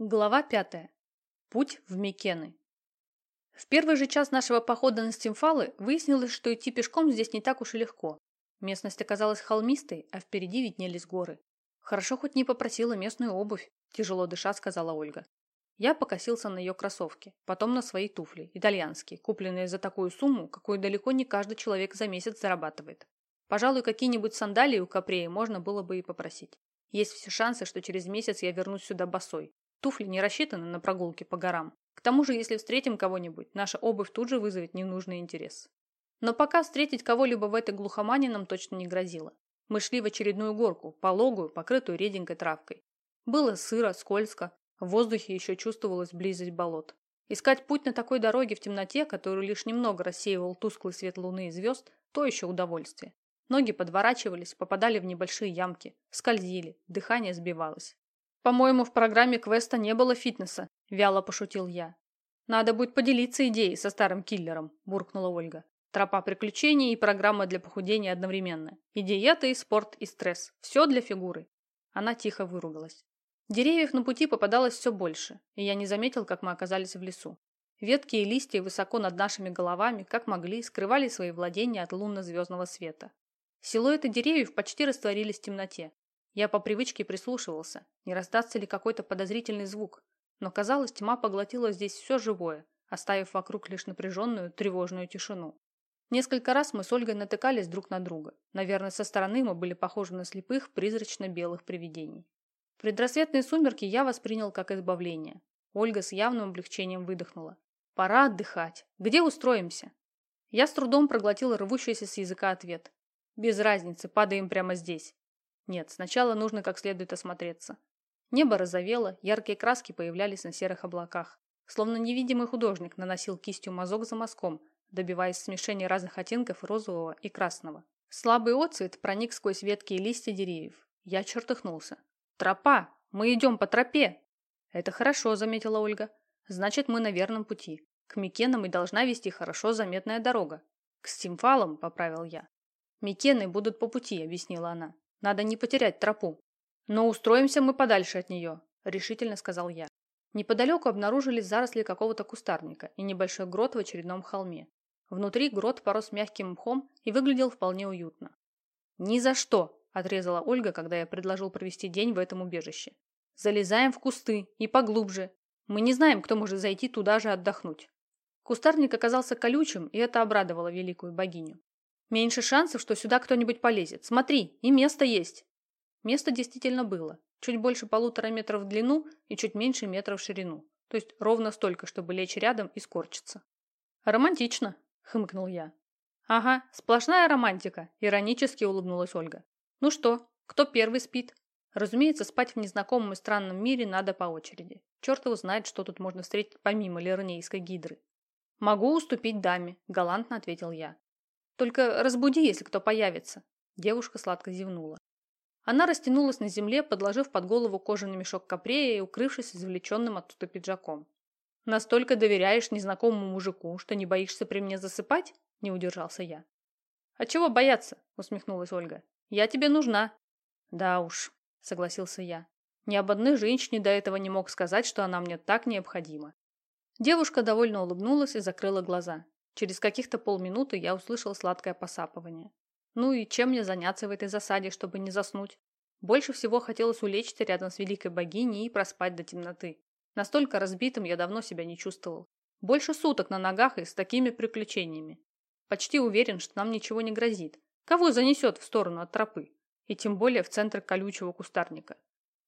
Глава пятая. Путь в Микены. В первый же час нашего похода на Стимфалы выяснилось, что идти пешком здесь не так уж и легко. Местность оказалась холмистой, а впереди виднелись горы. Хорошо хоть не попросила местную обувь, тяжело дыша, сказала Ольга. Я покосился на ее кроссовки, потом на свои туфли, итальянские, купленные за такую сумму, какую далеко не каждый человек за месяц зарабатывает. Пожалуй, какие-нибудь сандалии у Капреи можно было бы и попросить. Есть все шансы, что через месяц я вернусь сюда босой, Туфли не рассчитаны на прогулки по горам. К тому же, если встретим кого-нибудь, наша обувь тут же вызовет ненужный интерес. Но пока встретить кого-либо в этой глухомане нам точно не грозило. Мы шли в очередную горку, пологую, покрытую реденькой травкой. Было сыро, скользко, в воздухе еще чувствовалась близость болот. Искать путь на такой дороге в темноте, которую лишь немного рассеивал тусклый свет луны и звезд, то еще удовольствие. Ноги подворачивались, попадали в небольшие ямки, скользили, дыхание сбивалось. «По-моему, в программе квеста не было фитнеса», – вяло пошутил я. «Надо будет поделиться идеей со старым киллером», – буркнула Ольга. «Тропа приключений и программа для похудения одновременно. И диета, и спорт, и стресс. Все для фигуры». Она тихо выругалась. Деревьев на пути попадалось все больше, и я не заметил, как мы оказались в лесу. Ветки и листья высоко над нашими головами, как могли, скрывали свои владения от лунно-звездного света. Силуэты деревьев почти растворились в темноте, я по привычке прислушивался, не раздастся ли какой-то подозрительный звук, но казалось, тьма поглотила здесь все живое, оставив вокруг лишь напряженную, тревожную тишину. Несколько раз мы с Ольгой натыкались друг на друга. Наверное, со стороны мы были похожи на слепых, призрачно-белых привидений. Предрассветные сумерки я воспринял как избавление. Ольга с явным облегчением выдохнула. «Пора отдыхать. Где устроимся?» Я с трудом проглотил рвущийся с языка ответ. «Без разницы, падаем прямо здесь. Нет, сначала нужно как следует осмотреться. Небо розовело, яркие краски появлялись на серых облаках. Словно невидимый художник наносил кистью мазок за мазком, добиваясь смешения разных оттенков розового и красного. Слабый отцвет проник сквозь ветки и листья деревьев. Я чертыхнулся. «Тропа! Мы идем по тропе!» «Это хорошо», — заметила Ольга. «Значит, мы на верном пути. К Микенам и должна вести хорошо заметная дорога». «К Стимфалам», — поправил я. «Микены будут по пути», — объяснила она. Надо не потерять тропу. Но устроимся мы подальше от нее, решительно сказал я. Неподалеку обнаружились заросли какого-то кустарника и небольшой грот в очередном холме. Внутри грот порос мягким мхом и выглядел вполне уютно. «Ни за что!» – отрезала Ольга, когда я предложил провести день в этом убежище. «Залезаем в кусты и поглубже. Мы не знаем, кто может зайти туда же отдохнуть». Кустарник оказался колючим, и это обрадовало великую богиню. Меньше шансов, что сюда кто-нибудь полезет. Смотри, и место есть. Место действительно было. Чуть больше полутора метров в длину и чуть меньше метра в ширину. То есть ровно столько, чтобы лечь рядом и скорчиться. Романтично, хмыкнул я. Ага, сплошная романтика, иронически улыбнулась Ольга. Ну что, кто первый спит? Разумеется, спать в незнакомом и странном мире надо по очереди. Черт его знает, что тут можно встретить помимо лернейской гидры. «Могу уступить даме», – галантно ответил я. Только разбуди, если кто появится. Девушка сладко зевнула. Она растянулась на земле, подложив под голову кожаный мешок капрея и укрывшись извлеченным оттуда пиджаком. «Настолько доверяешь незнакомому мужику, что не боишься при мне засыпать?» – не удержался я. «А чего бояться?» – усмехнулась Ольга. «Я тебе нужна». «Да уж», – согласился я. Ни об одной женщине до этого не мог сказать, что она мне так необходима. Девушка довольно улыбнулась и закрыла глаза. Через каких-то полминуты я услышал сладкое посапывание. Ну и чем мне заняться в этой засаде, чтобы не заснуть? Больше всего хотелось улечься рядом с великой богиней и проспать до темноты. Настолько разбитым я давно себя не чувствовал. Больше суток на ногах и с такими приключениями. Почти уверен, что нам ничего не грозит. Кого занесет в сторону от тропы? И тем более в центр колючего кустарника.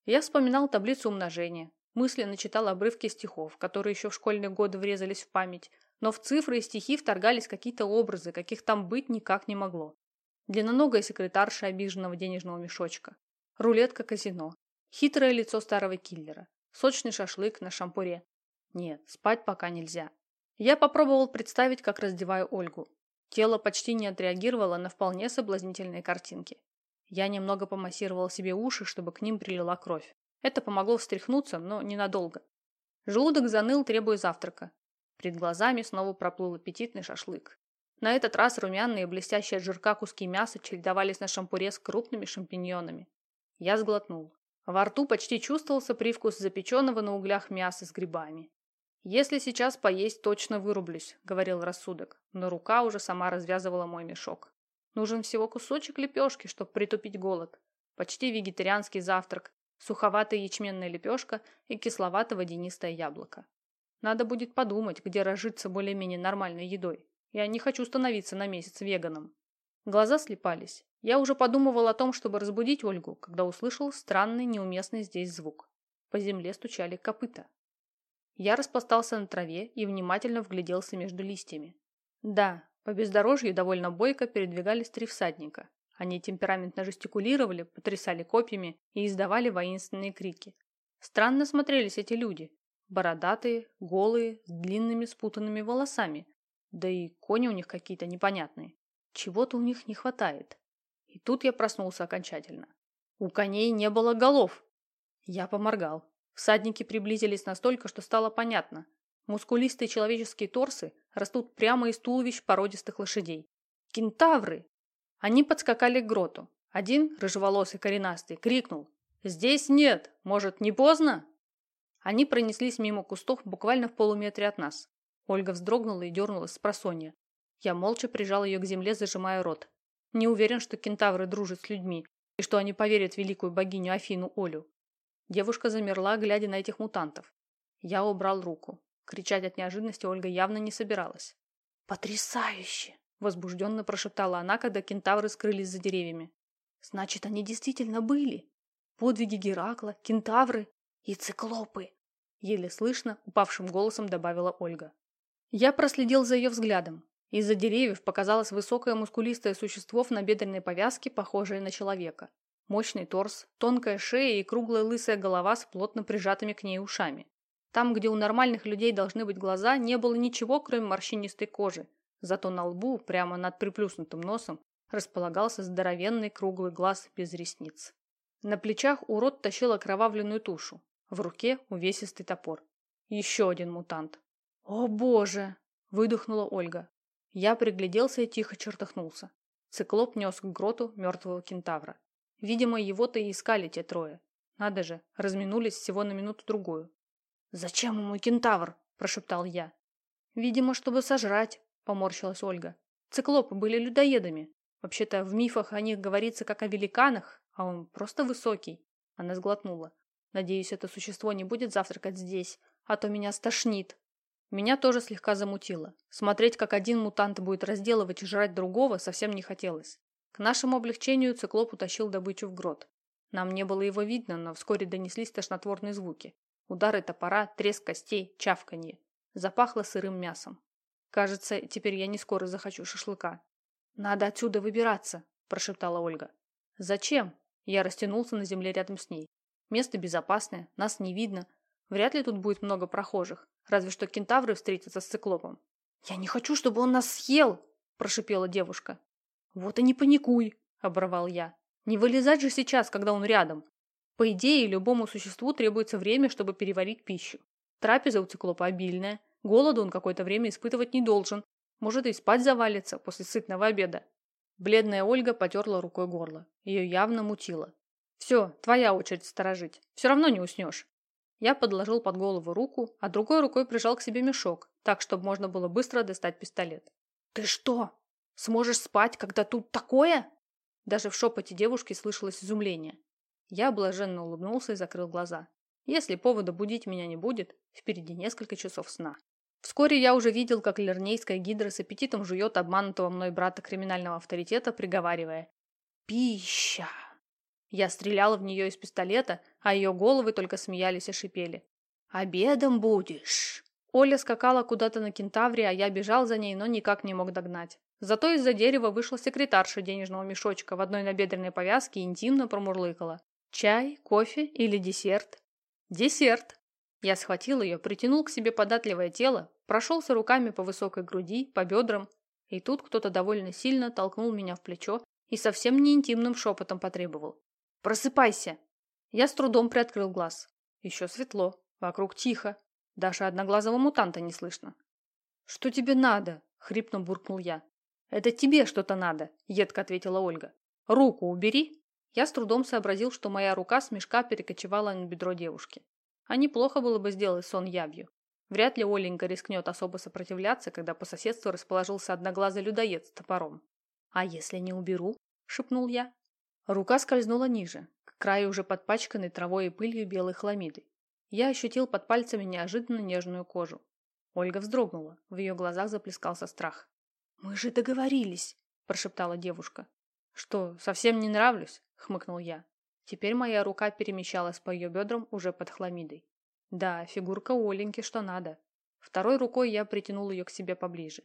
Я вспоминал таблицу умножения, мысленно читал обрывки стихов, которые еще в школьные годы врезались в память, но в цифры и стихи вторгались какие-то образы, каких там быть никак не могло. Длинноногая секретарша обиженного денежного мешочка, рулетка-казино, хитрое лицо старого киллера, сочный шашлык на шампуре. Нет, спать пока нельзя. Я попробовал представить, как раздеваю Ольгу. Тело почти не отреагировало на вполне соблазнительные картинки. Я немного помассировал себе уши, чтобы к ним прилила кровь. Это помогло встряхнуться, но ненадолго. Желудок заныл, требуя завтрака. Перед глазами снова проплыл аппетитный шашлык. На этот раз румяные блестящие от жирка куски мяса чередовались на шампуре с крупными шампиньонами. Я сглотнул. Во рту почти чувствовался привкус запеченного на углях мяса с грибами. «Если сейчас поесть, точно вырублюсь», — говорил рассудок, но рука уже сама развязывала мой мешок. Нужен всего кусочек лепешки, чтобы притупить голод. Почти вегетарианский завтрак, суховатая ячменная лепешка и кисловато-водянистое яблоко. Надо будет подумать, где разжиться более-менее нормальной едой. Я не хочу становиться на месяц веганом. Глаза слепались. Я уже подумывал о том, чтобы разбудить Ольгу, когда услышал странный, неуместный здесь звук. По земле стучали копыта. Я распластался на траве и внимательно вгляделся между листьями. Да, по бездорожью довольно бойко передвигались три всадника. Они темпераментно жестикулировали, потрясали копьями и издавали воинственные крики. Странно смотрелись эти люди. Бородатые, голые, с длинными спутанными волосами. Да и кони у них какие-то непонятные. Чего-то у них не хватает. И тут я проснулся окончательно. У коней не было голов. Я поморгал. Всадники приблизились настолько, что стало понятно. Мускулистые человеческие торсы растут прямо из туловищ породистых лошадей. Кентавры! Они подскакали к гроту. Один, рыжеволосый коренастый, крикнул «Здесь нет! Может, не поздно?» Они пронеслись мимо кустов буквально в полуметре от нас. Ольга вздрогнула и дернулась с просонья. Я молча прижал ее к земле, зажимая рот. Не уверен, что кентавры дружат с людьми и что они поверят в великую богиню Афину Олю. Девушка замерла, глядя на этих мутантов. Я убрал руку. Кричать от неожиданности Ольга явно не собиралась. «Потрясающе!» – возбужденно прошептала она, когда кентавры скрылись за деревьями. «Значит, они действительно были. Подвиги Геракла, кентавры и циклопы!» Еле слышно, упавшим голосом добавила Ольга. Я проследил за ее взглядом. Из-за деревьев показалось высокое мускулистое существо в набедренной повязке, похожее на человека. Мощный торс, тонкая шея и круглая лысая голова с плотно прижатыми к ней ушами. Там, где у нормальных людей должны быть глаза, не было ничего, кроме морщинистой кожи. Зато на лбу, прямо над приплюснутым носом, располагался здоровенный круглый глаз без ресниц. На плечах урод тащил окровавленную тушу. В руке увесистый топор. Еще один мутант. «О боже!» – выдохнула Ольга. Я пригляделся и тихо чертахнулся. Циклоп нес к гроту мертвого кентавра. Видимо, его-то и искали те трое. Надо же, разминулись всего на минуту-другую. «Зачем ему кентавр?» – прошептал я. «Видимо, чтобы сожрать», – поморщилась Ольга. «Циклопы были людоедами. Вообще-то в мифах о них говорится как о великанах, а он просто высокий». Она сглотнула. «Надеюсь, это существо не будет завтракать здесь, а то меня стошнит». Меня тоже слегка замутило. Смотреть, как один мутант будет разделывать и жрать другого, совсем не хотелось. К нашему облегчению циклоп утащил добычу в грот. Нам не было его видно, но вскоре донеслись тошнотворные звуки. Удары топора, треск костей, чавканье. Запахло сырым мясом. Кажется, теперь я не скоро захочу шашлыка. «Надо отсюда выбираться», – прошептала Ольга. «Зачем?» Я растянулся на земле рядом с ней. Место безопасное, нас не видно. Вряд ли тут будет много прохожих. Разве что кентавры встретятся с циклопом. «Я не хочу, чтобы он нас съел!» – прошипела девушка. «Вот и не паникуй!» – оборвал я. «Не вылезать же сейчас, когда он рядом. По идее, любому существу требуется время, чтобы переварить пищу. Трапеза у циклопа обильная, голода он какое-то время испытывать не должен, может и спать завалится после сытного обеда». Бледная Ольга потерла рукой горло. Ее явно мутило. «Все, твоя очередь сторожить. Все равно не уснешь. Я подложил под голову руку, а другой рукой прижал к себе мешок, так, чтобы можно было быстро достать пистолет. «Ты что, сможешь спать, когда тут такое?» Даже в шепоте девушки слышалось изумление. Я блаженно улыбнулся и закрыл глаза. Если повода будить меня не будет, впереди несколько часов сна. Вскоре я уже видел, как лернейская гидра с аппетитом жует обманутого мной брата криминального авторитета, приговаривая «Пища!». Я стреляла в нее из пистолета, а ее головы только смеялись и шипели. «Обедом будешь!» Оля скакала куда-то на кентавре, а я бежал за ней, но никак не мог догнать. Зато из-за дерева вышла секретарша денежного мешочка в одной набедренной повязке и интимно промурлыкала. «Чай, кофе или десерт?» «Десерт!» Я схватил ее, притянул к себе податливое тело, прошелся руками по высокой груди, по бедрам, и тут кто-то довольно сильно толкнул меня в плечо и совсем не интимным шепотом потребовал. Просыпайся!» Я с трудом приоткрыл глаз. Еще светло, вокруг тихо. Даже одноглазого мутанта не слышно. «Что тебе надо?» — хрипно буркнул я. «Это тебе что-то надо», — едко ответила Ольга. «Руку убери!» Я с трудом сообразил, что моя рука с мешка перекочевала на бедро девушки. А неплохо было бы сделать сон явью. Вряд ли Оленька рискнет особо сопротивляться, когда по соседству расположился одноглазый людоед с топором. «А если не уберу?» – шепнул я. Рука скользнула ниже, к краю уже подпачканной травой и пылью белой хламиды. Я ощутил под пальцами неожиданно нежную кожу. Ольга вздрогнула, в ее глазах заплескался страх. «Мы же договорились!» – прошептала девушка. «Что, совсем не нравлюсь?» – хмыкнул я. Теперь моя рука перемещалась по ее бедрам уже под хламидой. Да, фигурка Оленьки что надо. Второй рукой я притянул ее к себе поближе.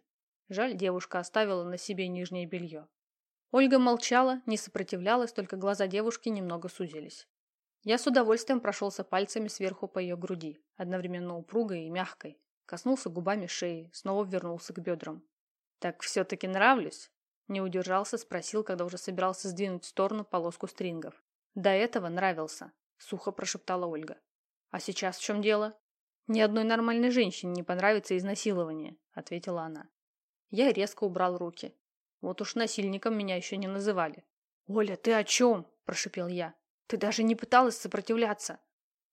Жаль, девушка оставила на себе нижнее белье. Ольга молчала, не сопротивлялась, только глаза девушки немного сузились. Я с удовольствием прошелся пальцами сверху по ее груди, одновременно упругой и мягкой, коснулся губами шеи, снова вернулся к бедрам. «Так все-таки нравлюсь?» Не удержался, спросил, когда уже собирался сдвинуть в сторону полоску стрингов. «До этого нравился», — сухо прошептала Ольга. «А сейчас в чем дело?» «Ни одной нормальной женщине не понравится изнасилование», — ответила она. Я резко убрал руки. Вот уж насильником меня еще не называли. «Оля, ты о чем?» – прошипел я. «Ты даже не пыталась сопротивляться».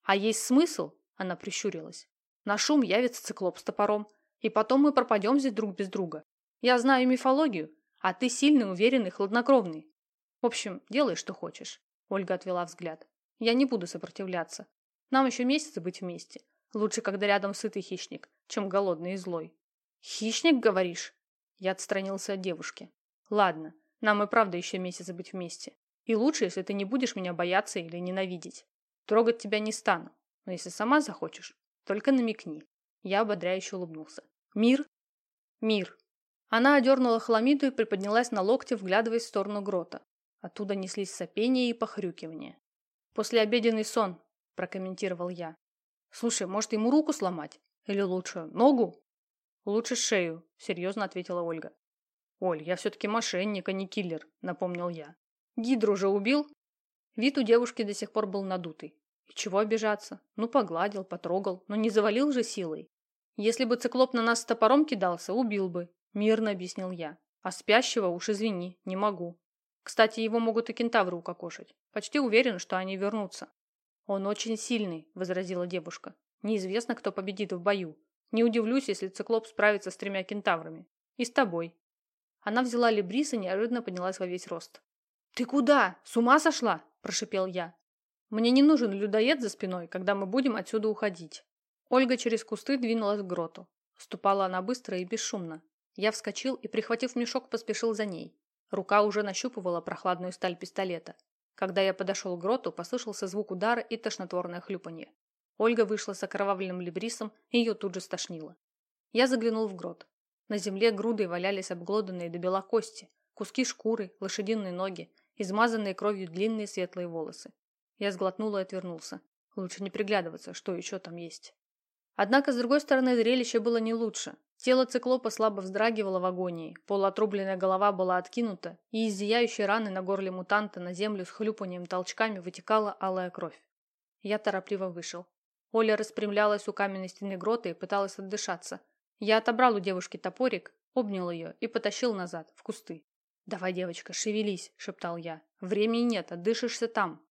«А есть смысл?» – она прищурилась. «На шум явится циклоп с топором, и потом мы пропадем здесь друг без друга. Я знаю мифологию, а ты сильный, уверенный, хладнокровный. В общем, делай, что хочешь». Ольга отвела взгляд. «Я не буду сопротивляться. Нам еще месяц быть вместе. Лучше, когда рядом сытый хищник, чем голодный и злой». «Хищник, говоришь?» Я отстранился от девушки. Ладно, нам и правда еще месяц быть вместе. И лучше, если ты не будешь меня бояться или ненавидеть. Трогать тебя не стану. Но если сама захочешь, только намекни. Я ободряюще улыбнулся. Мир? Мир. Она одернула хламиду и приподнялась на локте, вглядываясь в сторону грота. Оттуда неслись сопения и похрюкивания. «Послеобеденный сон», – прокомментировал я. «Слушай, может, ему руку сломать? Или лучше, ногу?» «Лучше шею», – серьезно ответила Ольга. «Оль, я все-таки мошенник, а не киллер», – напомнил я. «Гидру уже убил?» Вид у девушки до сих пор был надутый. И чего обижаться? Ну, погладил, потрогал, но не завалил же силой. Если бы циклоп на нас с топором кидался, убил бы, мирно объяснил я. А спящего уж извини, не могу. Кстати, его могут и кентавры укокошить. Почти уверен, что они вернутся. Он очень сильный, возразила девушка. Неизвестно, кто победит в бою. Не удивлюсь, если циклоп справится с тремя кентаврами. И с тобой. Она взяла Лебрис и неожиданно поднялась во весь рост. «Ты куда? С ума сошла?» – прошипел я. «Мне не нужен людоед за спиной, когда мы будем отсюда уходить». Ольга через кусты двинулась к гроту. Ступала она быстро и бесшумно. Я вскочил и, прихватив мешок, поспешил за ней. Рука уже нащупывала прохладную сталь пистолета. Когда я подошел к гроту, послышался звук удара и тошнотворное хлюпанье. Ольга вышла с окровавленным либрисом, и ее тут же стошнило. Я заглянул в грот. На земле грудой валялись обглоданные до бела кости, куски шкуры, лошадиные ноги, измазанные кровью длинные светлые волосы. Я сглотнул и отвернулся. Лучше не приглядываться, что еще там есть. Однако, с другой стороны, зрелище было не лучше. Тело циклопа слабо вздрагивало в агонии, полуотрубленная голова была откинута, и из зияющей раны на горле мутанта на землю с хлюпанием толчками вытекала алая кровь. Я торопливо вышел. Оля распрямлялась у каменной стены грота и пыталась отдышаться. Я отобрал у девушки топорик, обнял ее и потащил назад, в кусты. «Давай, девочка, шевелись», – шептал я. «Времени нет, отдышишься там».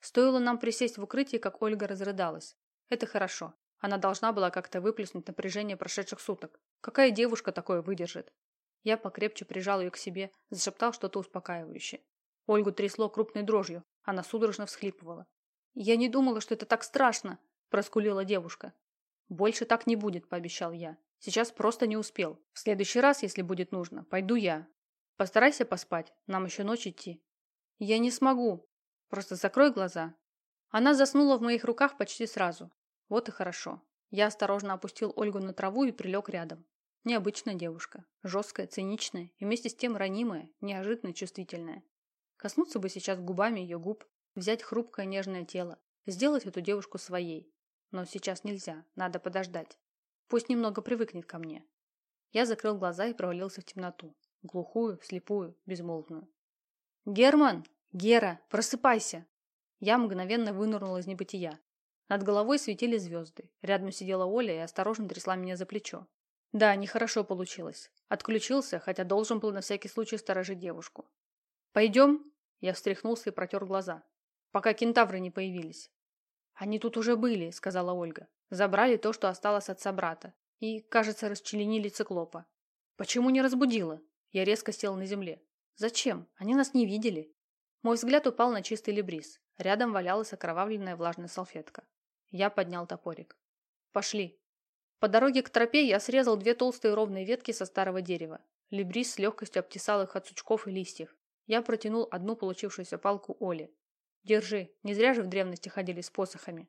Стоило нам присесть в укрытии, как Ольга разрыдалась. Это хорошо. Она должна была как-то выплеснуть напряжение прошедших суток. Какая девушка такое выдержит? Я покрепче прижал ее к себе, зашептал что-то успокаивающее. Ольгу трясло крупной дрожью. Она судорожно всхлипывала. «Я не думала, что это так страшно!» – проскулила девушка. «Больше так не будет», – пообещал я. «Сейчас просто не успел. В следующий раз, если будет нужно, пойду я. Постарайся поспать, нам еще ночь идти». «Я не смогу. Просто закрой глаза». Она заснула в моих руках почти сразу. Вот и хорошо. Я осторожно опустил Ольгу на траву и прилег рядом. Необычная девушка. Жесткая, циничная и вместе с тем ранимая, неожиданно чувствительная. Коснуться бы сейчас губами ее губ, взять хрупкое нежное тело, сделать эту девушку своей. Но сейчас нельзя, надо подождать. Пусть немного привыкнет ко мне. Я закрыл глаза и провалился в темноту. Глухую, слепую, безмолвную. «Герман! Гера! Просыпайся!» Я мгновенно вынырнул из небытия. Над головой светили звезды. Рядом сидела Оля и осторожно трясла меня за плечо. Да, нехорошо получилось. Отключился, хотя должен был на всякий случай сторожить девушку. «Пойдем?» Я встряхнулся и протер глаза. Пока кентавры не появились. Они тут уже были, сказала Ольга. Забрали то, что осталось от собрата. И, кажется, расчленили циклопа. Почему не разбудила? Я резко сел на земле. Зачем? Они нас не видели. Мой взгляд упал на чистый лебрис. Рядом валялась окровавленная влажная салфетка. Я поднял топорик. Пошли. По дороге к тропе я срезал две толстые ровные ветки со старого дерева. Лебрис с легкостью обтесал их от сучков и листьев. Я протянул одну получившуюся палку Оле. «Держи, не зря же в древности ходили с посохами.